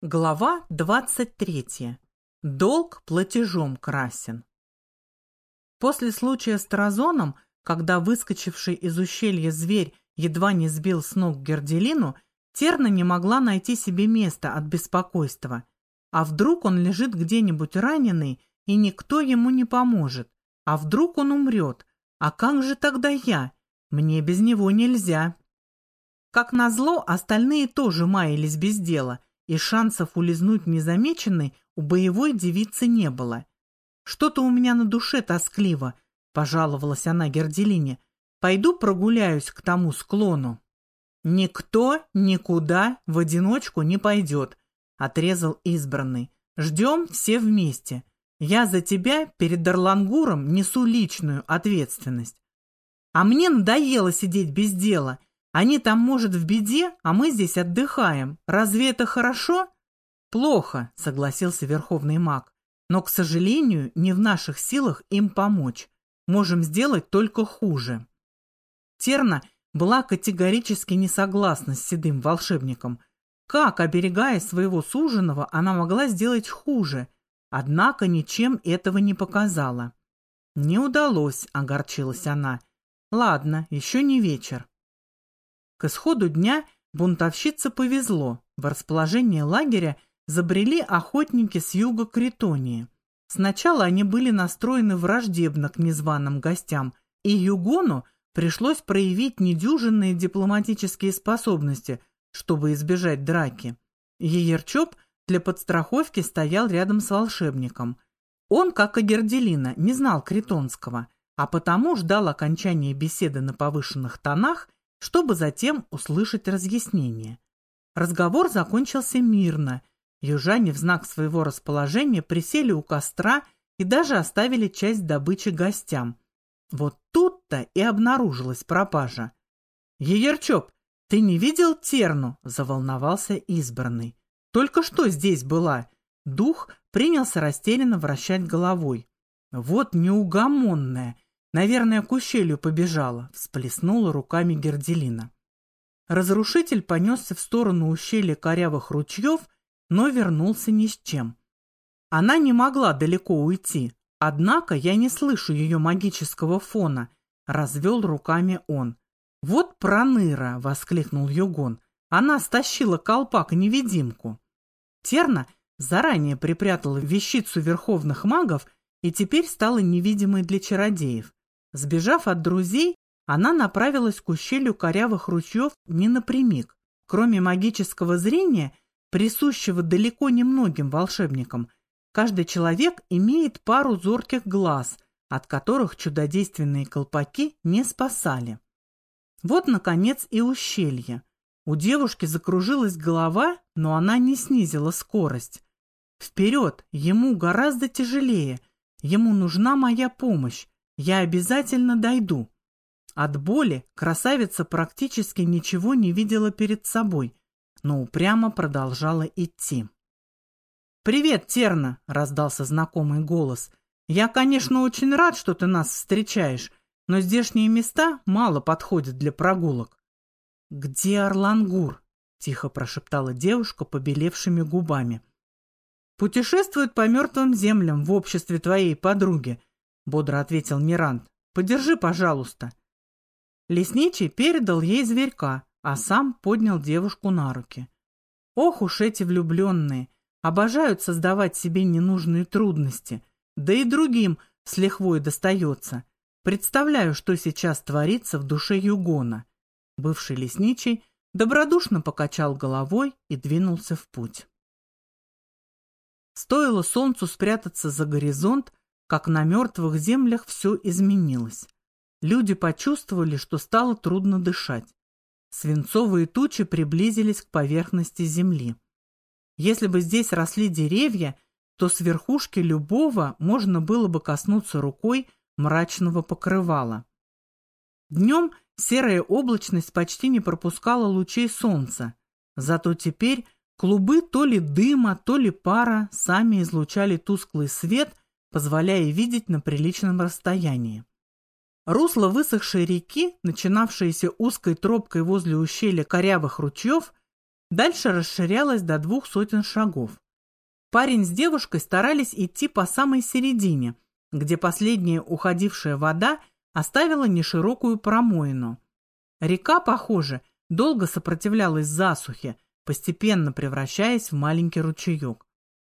Глава 23. Долг платежом красен. После случая с Таразоном, когда выскочивший из ущелья зверь едва не сбил с ног Герделину, Терна не могла найти себе места от беспокойства. А вдруг он лежит где-нибудь раненый, и никто ему не поможет? А вдруг он умрет? А как же тогда я? Мне без него нельзя. Как назло, остальные тоже маялись без дела – и шансов улизнуть незамеченной у боевой девицы не было. «Что-то у меня на душе тоскливо», — пожаловалась она Герделине. «Пойду прогуляюсь к тому склону». «Никто никуда в одиночку не пойдет», — отрезал избранный. «Ждем все вместе. Я за тебя перед Орлангуром несу личную ответственность. А мне надоело сидеть без дела. Они там, может, в беде, а мы здесь отдыхаем. Разве это хорошо? Плохо, согласился верховный маг. Но, к сожалению, не в наших силах им помочь. Можем сделать только хуже. Терна была категорически не согласна с седым волшебником. Как, оберегая своего суженого, она могла сделать хуже? Однако ничем этого не показала. «Не удалось», — огорчилась она. «Ладно, еще не вечер. К исходу дня бунтовщице повезло. В расположение лагеря забрели охотники с юга Критонии. Сначала они были настроены враждебно к незваным гостям, и Югону пришлось проявить недюжинные дипломатические способности, чтобы избежать драки. Еерчоп для подстраховки стоял рядом с волшебником. Он, как и Герделина, не знал критонского, а потому ждал окончания беседы на повышенных тонах чтобы затем услышать разъяснение. Разговор закончился мирно. Южане в знак своего расположения присели у костра и даже оставили часть добычи гостям. Вот тут-то и обнаружилась пропажа. «Еерчоп, ты не видел терну?» – заволновался избранный. «Только что здесь была?» Дух принялся растерянно вращать головой. «Вот неугомонная!» Наверное, к ущелью побежала, всплеснула руками Герделина. Разрушитель понесся в сторону ущелья корявых ручьев, но вернулся ни с чем. Она не могла далеко уйти, однако я не слышу ее магического фона, развел руками он. «Вот проныра!» — воскликнул Югон. «Она стащила колпак-невидимку». Терна заранее припрятала вещицу верховных магов и теперь стала невидимой для чародеев. Сбежав от друзей, она направилась к ущелью корявых ручьев не напрямик. Кроме магического зрения, присущего далеко не многим волшебникам, каждый человек имеет пару зорких глаз, от которых чудодейственные колпаки не спасали. Вот, наконец, и ущелье. У девушки закружилась голова, но она не снизила скорость. Вперед, ему гораздо тяжелее, ему нужна моя помощь, я обязательно дойду. От боли красавица практически ничего не видела перед собой, но упрямо продолжала идти. «Привет, Терна!» – раздался знакомый голос. «Я, конечно, очень рад, что ты нас встречаешь, но здешние места мало подходят для прогулок». «Где Орлангур?» – тихо прошептала девушка побелевшими губами. «Путешествует по мертвым землям в обществе твоей подруги», бодро ответил Мирант. Подержи, пожалуйста. Лесничий передал ей зверька, а сам поднял девушку на руки. Ох уж эти влюбленные! Обожают создавать себе ненужные трудности, да и другим с лихвой достается. Представляю, что сейчас творится в душе Югона. Бывший лесничий добродушно покачал головой и двинулся в путь. Стоило солнцу спрятаться за горизонт, как на мертвых землях все изменилось. Люди почувствовали, что стало трудно дышать. Свинцовые тучи приблизились к поверхности земли. Если бы здесь росли деревья, то с верхушки любого можно было бы коснуться рукой мрачного покрывала. Днем серая облачность почти не пропускала лучей солнца, зато теперь клубы то ли дыма, то ли пара сами излучали тусклый свет – позволяя видеть на приличном расстоянии. Русло высохшей реки, начинавшееся узкой тропкой возле ущелья корявых ручьев, дальше расширялась до двух сотен шагов. Парень с девушкой старались идти по самой середине, где последняя уходившая вода оставила неширокую промоину. Река, похоже, долго сопротивлялась засухе, постепенно превращаясь в маленький ручеек.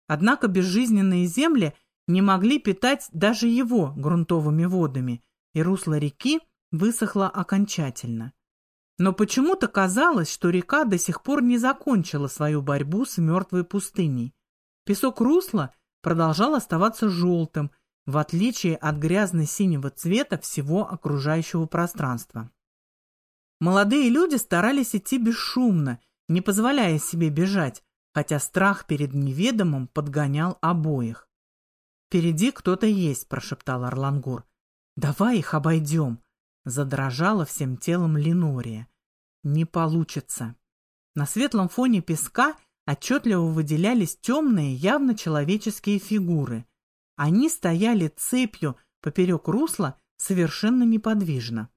Однако безжизненные земли не могли питать даже его грунтовыми водами, и русло реки высохло окончательно. Но почему-то казалось, что река до сих пор не закончила свою борьбу с мертвой пустыней. Песок русла продолжал оставаться желтым, в отличие от грязно-синего цвета всего окружающего пространства. Молодые люди старались идти бесшумно, не позволяя себе бежать, хотя страх перед неведомым подгонял обоих. «Впереди кто-то есть», — прошептал Орлангур. «Давай их обойдем», — задрожала всем телом Ленория. «Не получится». На светлом фоне песка отчетливо выделялись темные, явно человеческие фигуры. Они стояли цепью поперек русла совершенно неподвижно.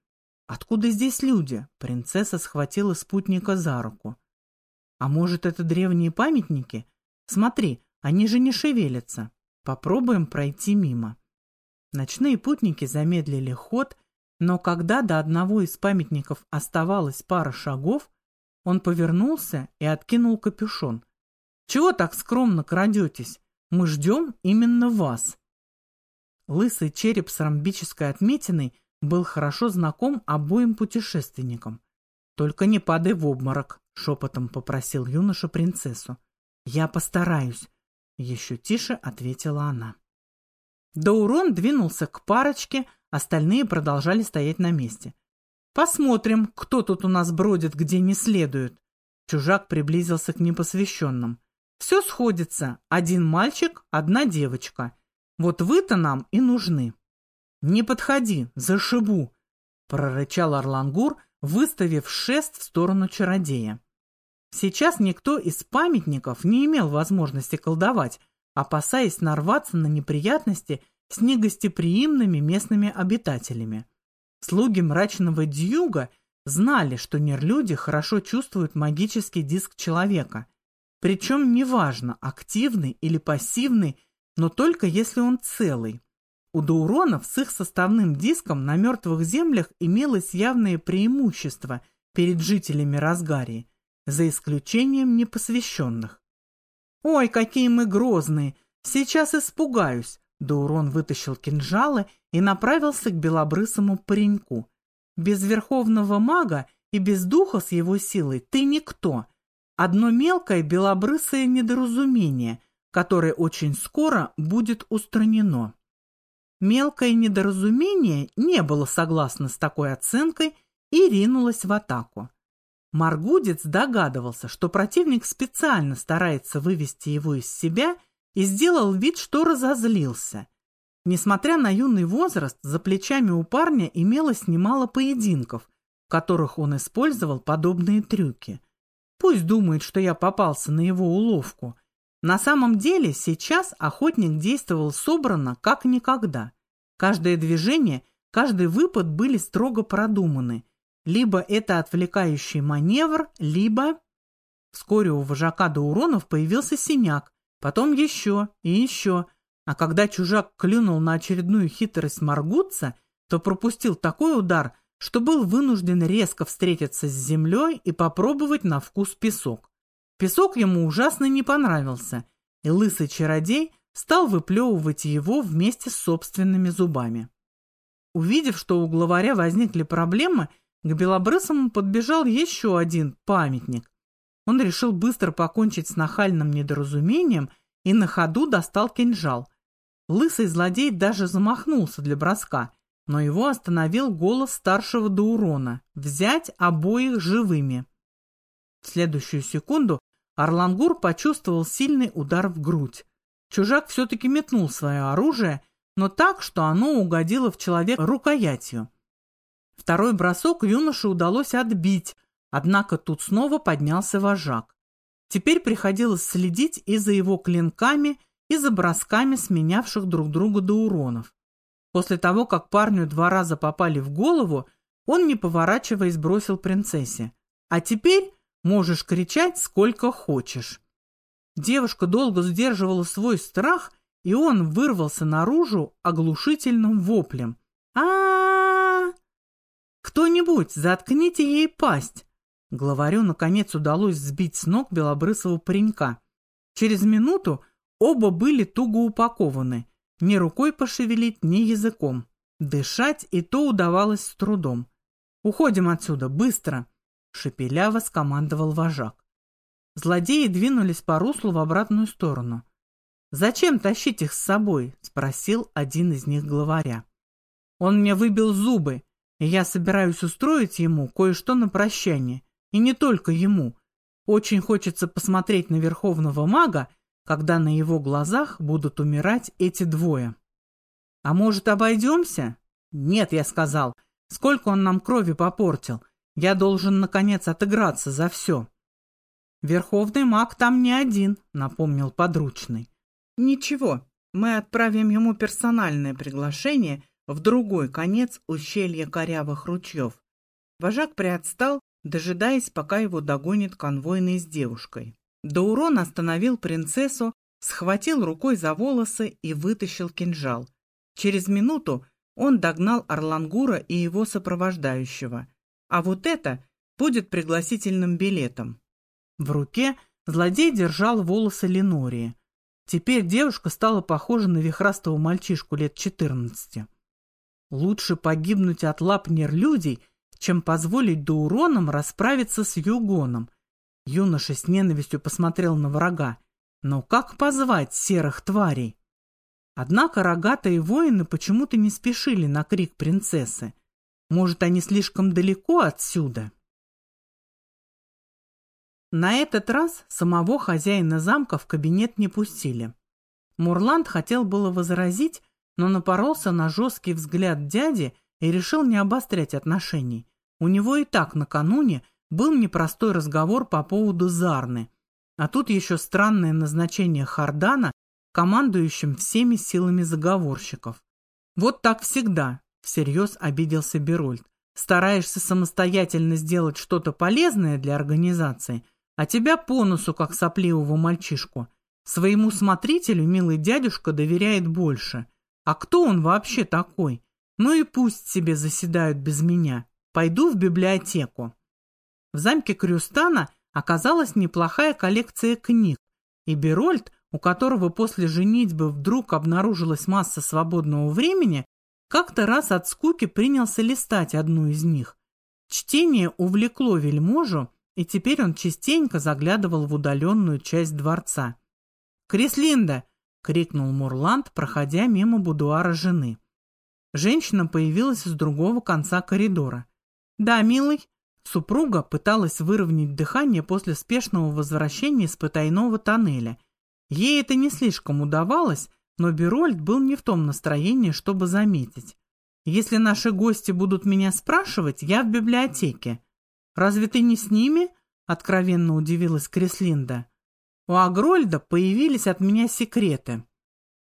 «Откуда здесь люди?» — принцесса схватила спутника за руку. «А может, это древние памятники? Смотри, они же не шевелятся. Попробуем пройти мимо». Ночные путники замедлили ход, но когда до одного из памятников оставалось пара шагов, он повернулся и откинул капюшон. «Чего так скромно крадетесь? Мы ждем именно вас». Лысый череп с ромбической отметиной был хорошо знаком обоим путешественникам. «Только не падай в обморок», — шепотом попросил юноша принцессу. «Я постараюсь», — еще тише ответила она. Даурон двинулся к парочке, остальные продолжали стоять на месте. «Посмотрим, кто тут у нас бродит, где не следует». Чужак приблизился к непосвященным. «Все сходится. Один мальчик, одна девочка. Вот вы-то нам и нужны». «Не подходи, зашибу!» — прорычал Орлангур, выставив шест в сторону чародея. Сейчас никто из памятников не имел возможности колдовать, опасаясь нарваться на неприятности с негостеприимными местными обитателями. Слуги мрачного дьюга знали, что нерлюди хорошо чувствуют магический диск человека, причем неважно, активный или пассивный, но только если он целый. У Дауронов с их составным диском на мертвых землях имелось явное преимущество перед жителями Разгарии, за исключением непосвященных. «Ой, какие мы грозные! Сейчас испугаюсь!» Даурон вытащил кинжалы и направился к белобрысому пареньку. «Без верховного мага и без духа с его силой ты никто. Одно мелкое белобрысое недоразумение, которое очень скоро будет устранено». Мелкое недоразумение не было согласно с такой оценкой и ринулось в атаку. Маргудец догадывался, что противник специально старается вывести его из себя и сделал вид, что разозлился. Несмотря на юный возраст, за плечами у парня имелось немало поединков, в которых он использовал подобные трюки. Пусть думает, что я попался на его уловку – на самом деле сейчас охотник действовал собранно, как никогда. Каждое движение, каждый выпад были строго продуманы. Либо это отвлекающий маневр, либо... Вскоре у вожака до уронов появился синяк, потом еще и еще. А когда чужак клюнул на очередную хитрость моргутца, то пропустил такой удар, что был вынужден резко встретиться с землей и попробовать на вкус песок. Песок ему ужасно не понравился, и лысый чародей стал выплевывать его вместе с собственными зубами. Увидев, что у главаря возникли проблемы, к Белобрысому подбежал еще один памятник. Он решил быстро покончить с нахальным недоразумением и на ходу достал кинжал. Лысый злодей даже замахнулся для броска, но его остановил голос старшего Даурона – взять обоих живыми. В следующую секунду Орлангур почувствовал сильный удар в грудь. Чужак все-таки метнул свое оружие, но так, что оно угодило в человека рукоятью. Второй бросок юноше удалось отбить, однако тут снова поднялся вожак. Теперь приходилось следить и за его клинками, и за бросками сменявших друг друга до уронов. После того, как парню два раза попали в голову, он, не поворачиваясь, бросил принцессе. «А теперь Можешь кричать сколько хочешь. Девушка долго сдерживала свой страх, и он вырвался наружу оглушительным воплем. а а, -а! Кто-нибудь, заткните ей пасть! Главарю, наконец, удалось сбить с ног белобрысого паренька. Через минуту оба были туго упакованы, ни рукой пошевелить, ни языком. Дышать и то удавалось с трудом. «Уходим отсюда, быстро!» — шепеляво скомандовал вожак. Злодеи двинулись по руслу в обратную сторону. «Зачем тащить их с собой?» — спросил один из них главаря. «Он мне выбил зубы, я собираюсь устроить ему кое-что на прощание. И не только ему. Очень хочется посмотреть на верховного мага, когда на его глазах будут умирать эти двое». «А может, обойдемся?» «Нет», — я сказал. «Сколько он нам крови попортил? Я должен, наконец, отыграться за все». «Верховный маг там не один», — напомнил подручный. «Ничего, мы отправим ему персональное приглашение в другой конец ущелья корявых ручьев». Вожак приотстал, дожидаясь, пока его догонит конвойный с девушкой. Даурон остановил принцессу, схватил рукой за волосы и вытащил кинжал. Через минуту он догнал Орлангура и его сопровождающего. А вот это будет пригласительным билетом. В руке злодей держал волосы Ленории. Теперь девушка стала похожа на вихрастого мальчишку лет четырнадцати. Лучше погибнуть от лап нерлюдей, чем позволить Дауронам расправиться с Югоном. Юноша с ненавистью посмотрел на врага. Но как позвать серых тварей? Однако рогатые воины почему-то не спешили на крик принцессы. Может, они слишком далеко отсюда? На этот раз самого хозяина замка в кабинет не пустили. Мурланд хотел было возразить, но напоролся на жесткий взгляд дяди и решил не обострять отношений. У него и так накануне был непростой разговор по поводу Зарны, а тут еще странное назначение Хардана командующим всеми силами заговорщиков. Вот так всегда, всерьез обиделся Берольд. Стараешься самостоятельно сделать что-то полезное для организации, а тебя по носу, как сопливого мальчишку. Своему смотрителю милый дядюшка доверяет больше. А кто он вообще такой? Ну и пусть себе заседают без меня. Пойду в библиотеку. В замке Крюстана оказалась неплохая коллекция книг, и Берольд у которого после женитьбы вдруг обнаружилась масса свободного времени, как-то раз от скуки принялся листать одну из них. Чтение увлекло вельможу, и теперь он частенько заглядывал в удаленную часть дворца. «Крислинда!» — крикнул Мурланд, проходя мимо будуара жены. Женщина появилась с другого конца коридора. «Да, милый?» Супруга пыталась выровнять дыхание после спешного возвращения из потайного тоннеля Ей это не слишком удавалось, но Берольд был не в том настроении, чтобы заметить. «Если наши гости будут меня спрашивать, я в библиотеке». «Разве ты не с ними?» — откровенно удивилась Креслинда. «У Агрольда появились от меня секреты».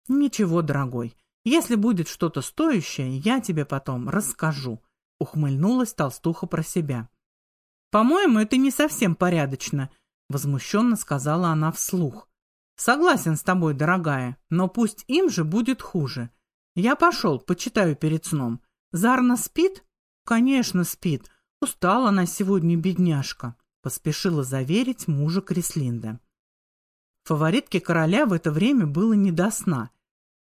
«Ничего, дорогой, если будет что-то стоящее, я тебе потом расскажу», — ухмыльнулась толстуха про себя. «По-моему, это не совсем порядочно», — возмущенно сказала она вслух. Согласен с тобой, дорогая, но пусть им же будет хуже. Я пошел, почитаю перед сном. Зарна спит? Конечно, спит. Устала она сегодня, бедняжка, поспешила заверить мужа Крислинда. Фаворитке короля в это время было не до сна.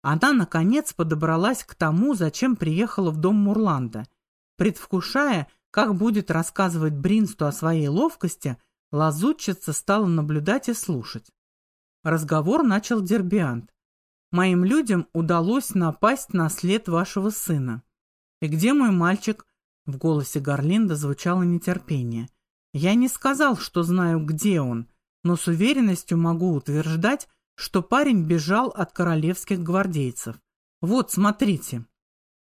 Она, наконец, подобралась к тому, зачем приехала в дом Мурланда. Предвкушая, как будет рассказывать Бринсту о своей ловкости, лазутчица стала наблюдать и слушать. Разговор начал Дербиант. «Моим людям удалось напасть на след вашего сына. И где мой мальчик?» В голосе Гарлинда звучало нетерпение. «Я не сказал, что знаю, где он, но с уверенностью могу утверждать, что парень бежал от королевских гвардейцев. Вот, смотрите».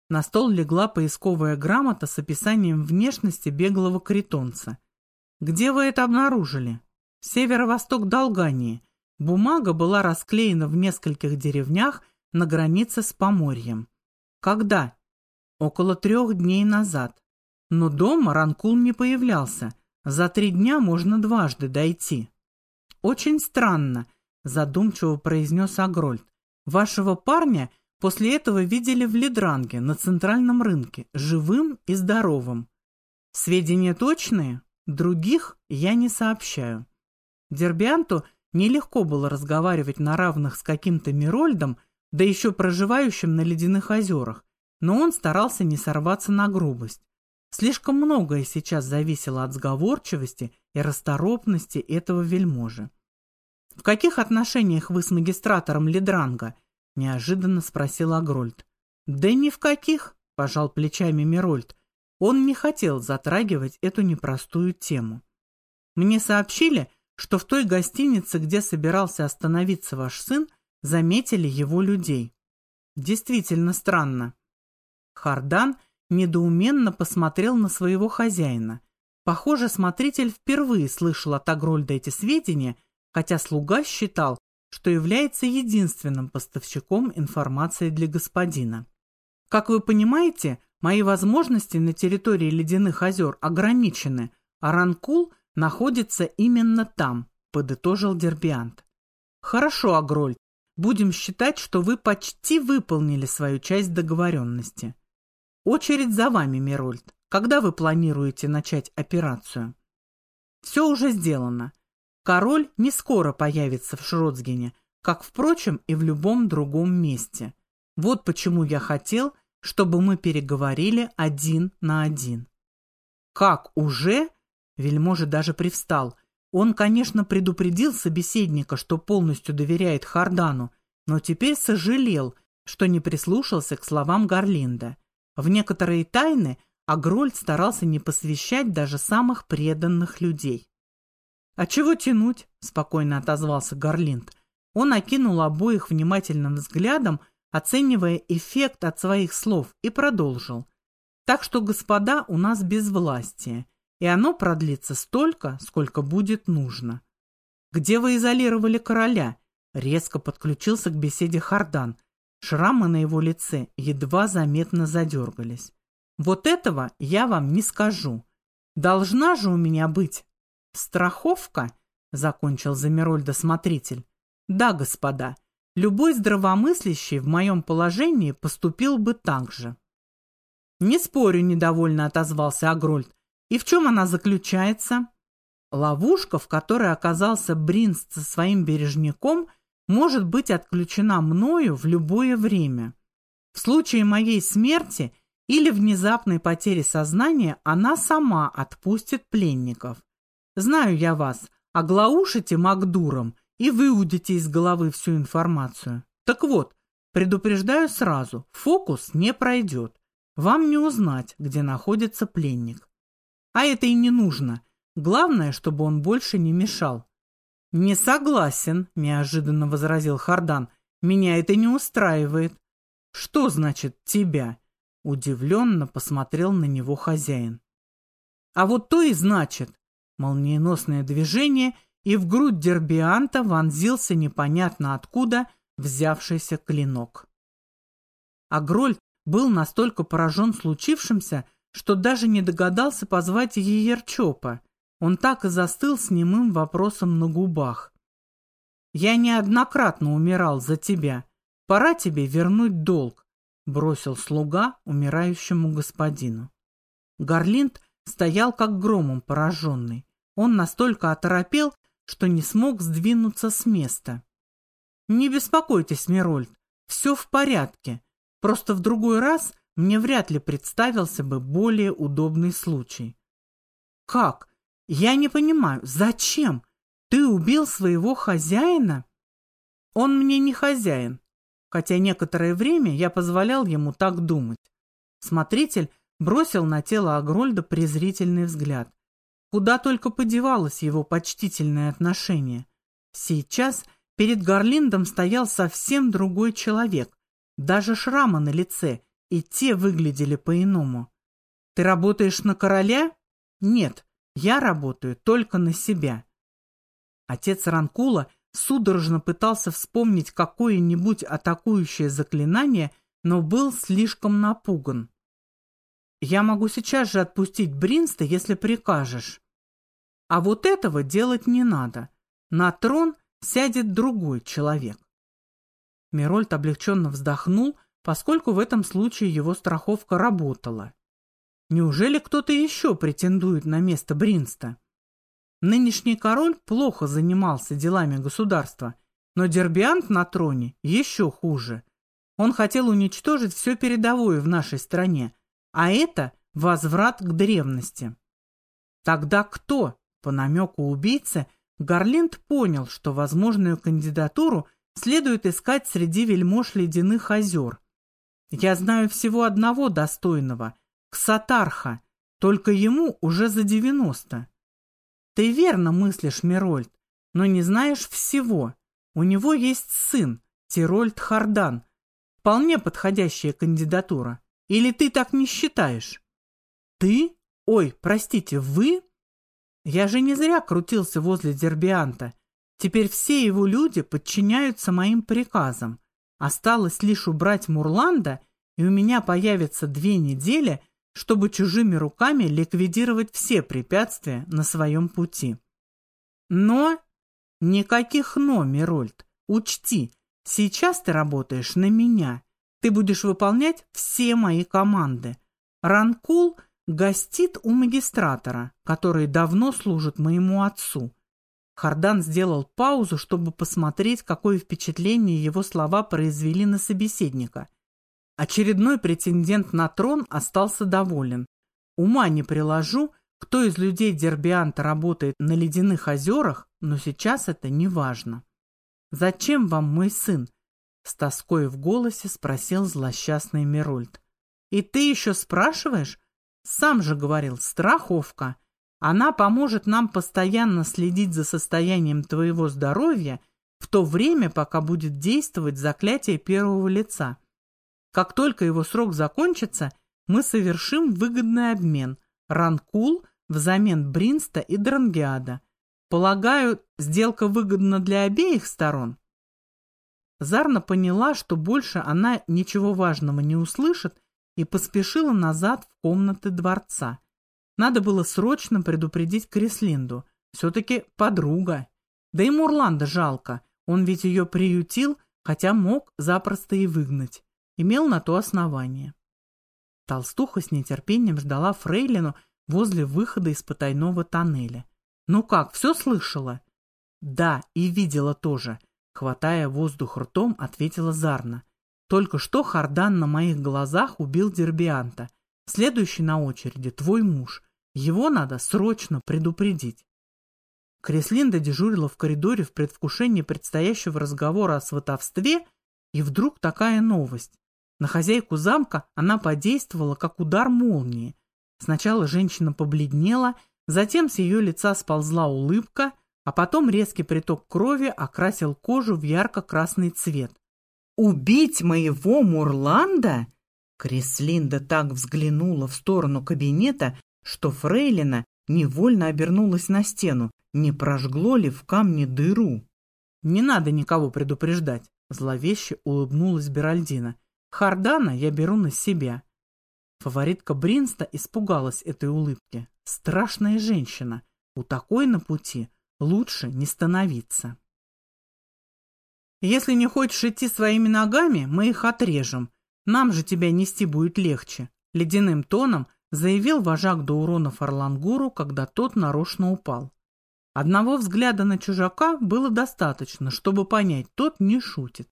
На стол легла поисковая грамота с описанием внешности беглого критонца. «Где вы это обнаружили?» «Северо-восток Долгании. Бумага была расклеена в нескольких деревнях на границе с Поморьем. Когда? Около трех дней назад. Но дома Ранкул не появлялся. За три дня можно дважды дойти. Очень странно, задумчиво произнес Агрольд. Вашего парня после этого видели в Ледранге на центральном рынке, живым и здоровым. Сведения точные? Других я не сообщаю. Дербианту нелегко было разговаривать на равных с каким-то Мирольдом, да еще проживающим на ледяных озерах, но он старался не сорваться на грубость. Слишком многое сейчас зависело от сговорчивости и расторопности этого вельможи. «В каких отношениях вы с магистратором Ледранга?» – неожиданно спросил Агрольд. «Да ни в каких», – пожал плечами Мирольд. Он не хотел затрагивать эту непростую тему. «Мне сообщили, что в той гостинице, где собирался остановиться ваш сын, заметили его людей. Действительно странно». Хардан недоуменно посмотрел на своего хозяина. Похоже, смотритель впервые слышал от Агрольда эти сведения – хотя слуга считал, что является единственным поставщиком информации для господина. Как вы понимаете, мои возможности на территории Ледяных озер ограничены, а Ранкул находится именно там, подытожил Дербиант. Хорошо, Агроль, будем считать, что вы почти выполнили свою часть договоренности. Очередь за вами, Мирольд. Когда вы планируете начать операцию? Все уже сделано. Король не скоро появится в Шротсгене, как, впрочем, и в любом другом месте. Вот почему я хотел, чтобы мы переговорили один на один. Как уже? Вельможа даже привстал. Он, конечно, предупредил собеседника, что полностью доверяет Хардану, но теперь сожалел, что не прислушался к словам Гарлинда. В некоторые тайны Агрольд старался не посвящать даже самых преданных людей. «А чего тянуть?» – спокойно отозвался Гарлинд. Он окинул обоих внимательным взглядом, оценивая эффект от своих слов, и продолжил. «Так что, господа, у нас безвластие, и оно продлится столько, сколько будет нужно». «Где вы изолировали короля?» – резко подключился к беседе Хардан. Шрамы на его лице едва заметно задергались. «Вот этого я вам не скажу. Должна же у меня быть «Страховка?» — закончил Замирольда смотритель. «Да, господа, любой здравомыслящий в моем положении поступил бы так же». «Не спорю», — недовольно отозвался Агрольд. «И в чем она заключается?» «Ловушка, в которой оказался Бринст со своим бережником, может быть отключена мною в любое время. В случае моей смерти или внезапной потери сознания она сама отпустит пленников. Знаю я вас, оглаушите Макдуром и выудите из головы всю информацию. Так вот, предупреждаю сразу, фокус не пройдет. Вам не узнать, где находится пленник. А это и не нужно. Главное, чтобы он больше не мешал. «Не согласен», — неожиданно возразил Хардан. «Меня это не устраивает». «Что значит «тебя»?» — удивленно посмотрел на него хозяин. «А вот то и значит. Молниеносное движение, и в грудь дербианта вонзился непонятно откуда взявшийся клинок. Агроль был настолько поражен случившимся, что даже не догадался позвать Еерчопа. Он так и застыл с немым вопросом на губах. «Я неоднократно умирал за тебя. Пора тебе вернуть долг», — бросил слуга умирающему господину. Гарлинд стоял как громом пораженный. Он настолько оторопел, что не смог сдвинуться с места. «Не беспокойтесь, Мирольд, все в порядке. Просто в другой раз мне вряд ли представился бы более удобный случай». «Как? Я не понимаю, зачем? Ты убил своего хозяина?» «Он мне не хозяин, хотя некоторое время я позволял ему так думать». Смотритель бросил на тело Агрольда презрительный взгляд. Куда только подевалось его почтительное отношение. Сейчас перед Гарлиндом стоял совсем другой человек. Даже шрамы на лице, и те выглядели по-иному. «Ты работаешь на короля?» «Нет, я работаю только на себя». Отец Ранкула судорожно пытался вспомнить какое-нибудь атакующее заклинание, но был слишком напуган. «Я могу сейчас же отпустить Бринста, если прикажешь». А вот этого делать не надо. На трон сядет другой человек. Мирольд облегченно вздохнул, поскольку в этом случае его страховка работала. Неужели кто-то еще претендует на место Бринста? Нынешний король плохо занимался делами государства, но Дербиант на троне еще хуже. Он хотел уничтожить все передовое в нашей стране, а это возврат к древности. Тогда кто? По намеку убийцы Гарлинд понял, что возможную кандидатуру следует искать среди вельмож ледяных озер. Я знаю всего одного достойного – Ксатарха, только ему уже за девяносто. Ты верно мыслишь, Мирольд, но не знаешь всего. У него есть сын, Тирольд Хардан. Вполне подходящая кандидатура. Или ты так не считаешь? Ты? Ой, простите, вы? Я же не зря крутился возле Дербианта. Теперь все его люди подчиняются моим приказам. Осталось лишь убрать Мурланда, и у меня появится две недели, чтобы чужими руками ликвидировать все препятствия на своем пути. Но никаких «но», Мирольд. Учти, сейчас ты работаешь на меня. Ты будешь выполнять все мои команды. Ранкул гостит у магистратора, который давно служит моему отцу. Хардан сделал паузу, чтобы посмотреть, какое впечатление его слова произвели на собеседника. Очередной претендент на трон остался доволен. Ума не приложу, кто из людей Дербианта работает на ледяных озерах, но сейчас это не важно. «Зачем вам мой сын?» С тоской в голосе спросил злосчастный Мирольд. «И ты еще спрашиваешь? Сам же говорил, страховка. Она поможет нам постоянно следить за состоянием твоего здоровья в то время, пока будет действовать заклятие первого лица. Как только его срок закончится, мы совершим выгодный обмен. Ранкул взамен Бринста и Дрангиада. Полагаю, сделка выгодна для обеих сторон? Зарна поняла, что больше она ничего важного не услышит, и поспешила назад в комнаты дворца. Надо было срочно предупредить Крислинду. Все-таки подруга. Да и Мурланда жалко. Он ведь ее приютил, хотя мог запросто и выгнать. Имел на то основание. Толстуха с нетерпением ждала Фрейлину возле выхода из потайного тоннеля. «Ну как, все слышала?» «Да, и видела тоже», — хватая воздух ртом, ответила Зарна. «Только что Хардан на моих глазах убил Дербианта. Следующий на очереди твой муж. Его надо срочно предупредить. Креслинда дежурила в коридоре в предвкушении предстоящего разговора о сватовстве, и вдруг такая новость. На хозяйку замка она подействовала, как удар молнии. Сначала женщина побледнела, затем с ее лица сползла улыбка, а потом резкий приток крови окрасил кожу в ярко-красный цвет. «Убить моего Мурланда?» Креслинда так взглянула в сторону кабинета, что Фрейлина невольно обернулась на стену, не прожгло ли в камне дыру. «Не надо никого предупреждать», — зловеще улыбнулась Беральдина. «Хардана я беру на себя». Фаворитка Бринста испугалась этой улыбки. Страшная женщина. У такой на пути лучше не становиться. «Если не хочешь идти своими ногами, мы их отрежем», нам же тебя нести будет легче», — ледяным тоном заявил вожак до урона Фарлангуру, когда тот нарочно упал. Одного взгляда на чужака было достаточно, чтобы понять, тот не шутит.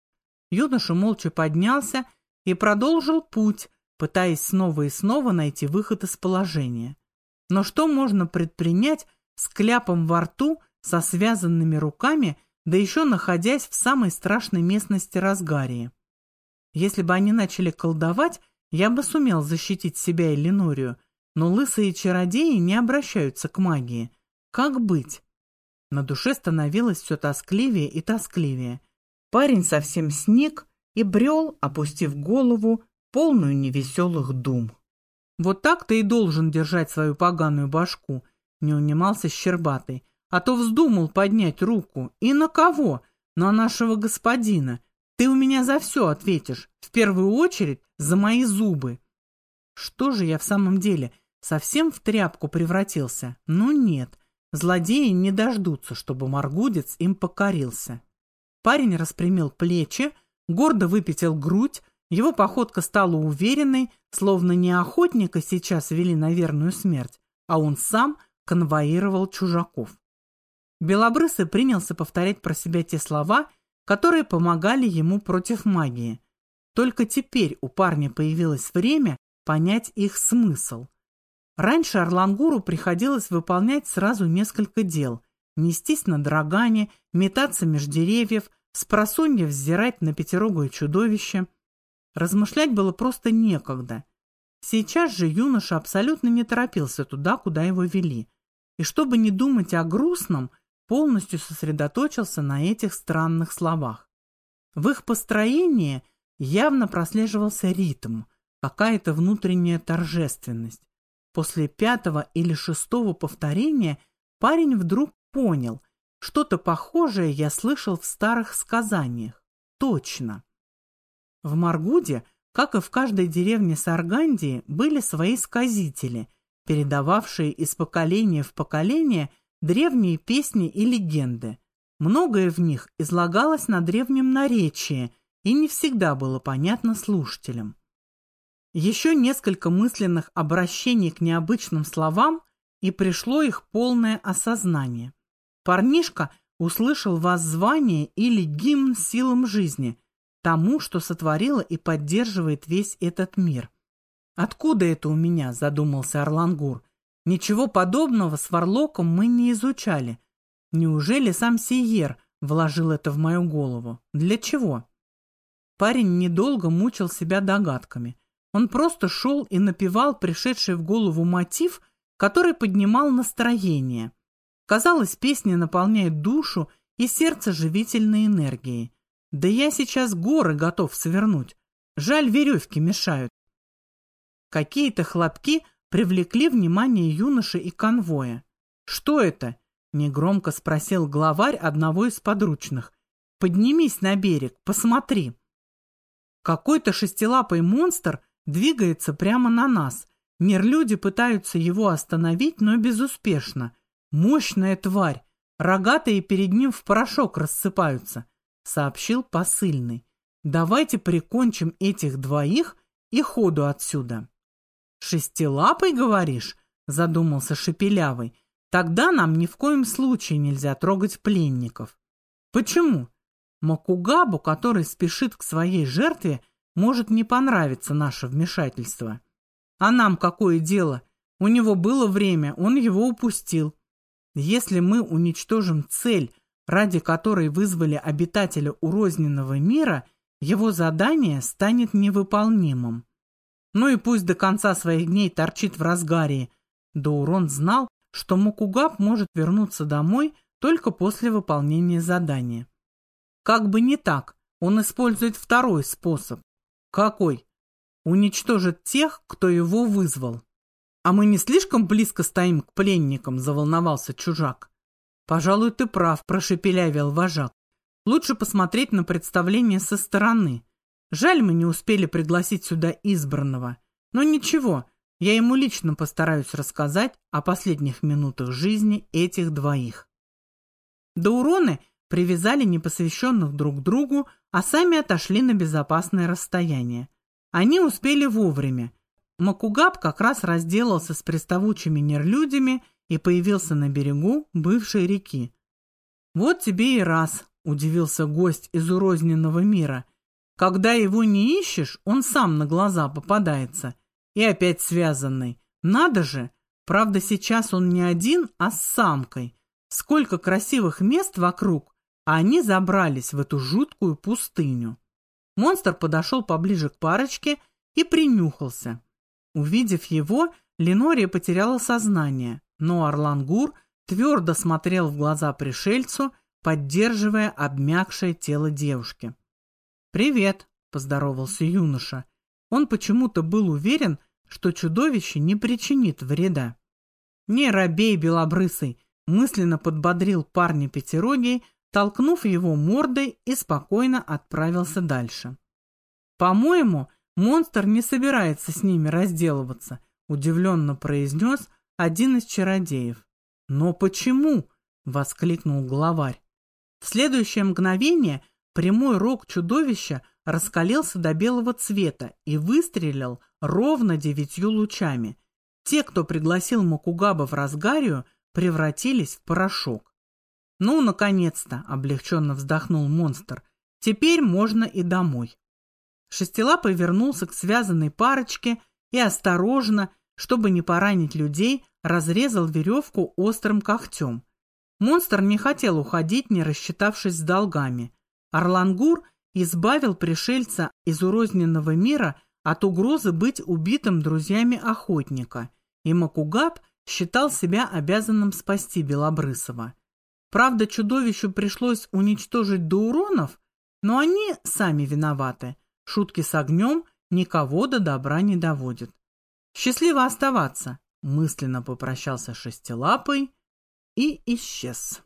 Юноша молча поднялся и продолжил путь, пытаясь снова и снова найти выход из положения. Но что можно предпринять с кляпом во рту, со связанными руками, да еще находясь в самой страшной местности Разгарии? Если бы они начали колдовать, я бы сумел защитить себя и Ленорию, но лысые чародеи не обращаются к магии. Как быть? На душе становилось все тоскливее и тоскливее. Парень совсем сник и брел, опустив голову, полную невеселых дум. «Вот так ты и должен держать свою поганую башку», — не унимался Щербатый. «А то вздумал поднять руку. И на кого? На нашего господина. Ты у меня за все ответишь, в первую очередь за мои зубы. Что же я в самом деле, совсем в тряпку превратился? Ну нет, Злодеи не дождутся, чтобы Маргудец им покорился. Парень распрямил плечи, гордо выпятил грудь, его походка стала уверенной, словно не охотника сейчас вели на верную смерть, а он сам конвоировал чужаков. Белобрысый принялся повторять про себя те слова, которые помогали ему против магии. Только теперь у парня появилось время понять их смысл. Раньше Орлангуру приходилось выполнять сразу несколько дел. Нестись на драгане, метаться меж деревьев, спросонья взирать на пятерогое чудовище. Размышлять было просто некогда. Сейчас же юноша абсолютно не торопился туда, куда его вели. И чтобы не думать о грустном, полностью сосредоточился на этих странных словах. В их построении явно прослеживался ритм, какая-то внутренняя торжественность. После пятого или шестого повторения парень вдруг понял, что-то похожее я слышал в старых сказаниях. Точно. В Маргуде, как и в каждой деревне Саргандии, были свои сказители, передававшие из поколения в поколение древние песни и легенды. Многое в них излагалось на древнем наречии и не всегда было понятно слушателям. Еще несколько мысленных обращений к необычным словам, и пришло их полное осознание. Парнишка услышал воззвание или гимн силам жизни, тому, что сотворило и поддерживает весь этот мир. «Откуда это у меня?» – задумался Орлангур. «Ничего подобного с Варлоком мы не изучали. Неужели сам Сиер вложил это в мою голову? Для чего?» Парень недолго мучил себя догадками. Он просто шел и напевал пришедший в голову мотив, который поднимал настроение. Казалось, песня наполняет душу и сердце живительной энергией. Да я сейчас горы готов свернуть. Жаль, веревки мешают. Какие-то хлопки привлекли внимание юноши и конвоя. «Что это?» — негромко спросил главарь одного из подручных. «Поднимись на берег, посмотри». Какой-то шестилапый монстр — двигается прямо на нас. Мирлюди пытаются его остановить, но безуспешно. Мощная тварь. Рогатые перед ним в порошок рассыпаются, сообщил посыльный. Давайте прикончим этих двоих и ходу отсюда. Шестилапый, говоришь? Задумался Шепелявый. Тогда нам ни в коем случае нельзя трогать пленников. Почему? Макугабу, который спешит к своей жертве, может не понравиться наше вмешательство. А нам какое дело? У него было время, он его упустил. Если мы уничтожим цель, ради которой вызвали обитателя урозненного мира, его задание станет невыполнимым. Ну и пусть до конца своих дней торчит в разгаре. Даурон знал, что Мукугаб может вернуться домой только после выполнения задания. Как бы не так, он использует второй способ. Какой? Уничтожит тех, кто его вызвал. А мы не слишком близко стоим к пленникам, заволновался чужак. Пожалуй, ты прав, прошепелявил вожак. Лучше посмотреть на представление со стороны. Жаль, мы не успели пригласить сюда избранного. Но ничего, я ему лично постараюсь рассказать о последних минутах жизни этих двоих. Дауроны привязали непосвященных друг другу, а сами отошли на безопасное расстояние. Они успели вовремя. Макугаб как раз разделался с приставучими нерлюдями и появился на берегу бывшей реки. «Вот тебе и раз», — удивился гость из урозненного мира. «Когда его не ищешь, он сам на глаза попадается. И опять связанный. Надо же! Правда, сейчас он не один, а с самкой. Сколько красивых мест вокруг, а они забрались в эту жуткую пустыню. Монстр подошел поближе к парочке и принюхался. Увидев его, Ленория потеряла сознание, но Орлангур твердо смотрел в глаза пришельцу, поддерживая обмякшее тело девушки. «Привет», — поздоровался юноша. Он почему-то был уверен, что чудовище не причинит вреда. «Не робей, белобрысый», — мысленно подбодрил парня пятерогий, толкнув его мордой и спокойно отправился дальше. «По-моему, монстр не собирается с ними разделываться», удивленно произнес один из чародеев. «Но почему?» — воскликнул главарь. В следующее мгновение прямой рог чудовища раскалился до белого цвета и выстрелил ровно девятью лучами. Те, кто пригласил Макугаба в разгарию, превратились в порошок. «Ну, наконец-то!» — облегченно вздохнул монстр. «Теперь можно и домой». Шестилапый вернулся к связанной парочке и осторожно, чтобы не поранить людей, разрезал веревку острым когтем. Монстр не хотел уходить, не рассчитавшись с долгами. Орлангур избавил пришельца из урозненного мира от угрозы быть убитым друзьями охотника, и Макугаб считал себя обязанным спасти Белобрысова. Правда, чудовищу пришлось уничтожить до уронов, но они сами виноваты. Шутки с огнем никого до добра не доводят. Счастливо оставаться, мысленно попрощался шестилапый и исчез.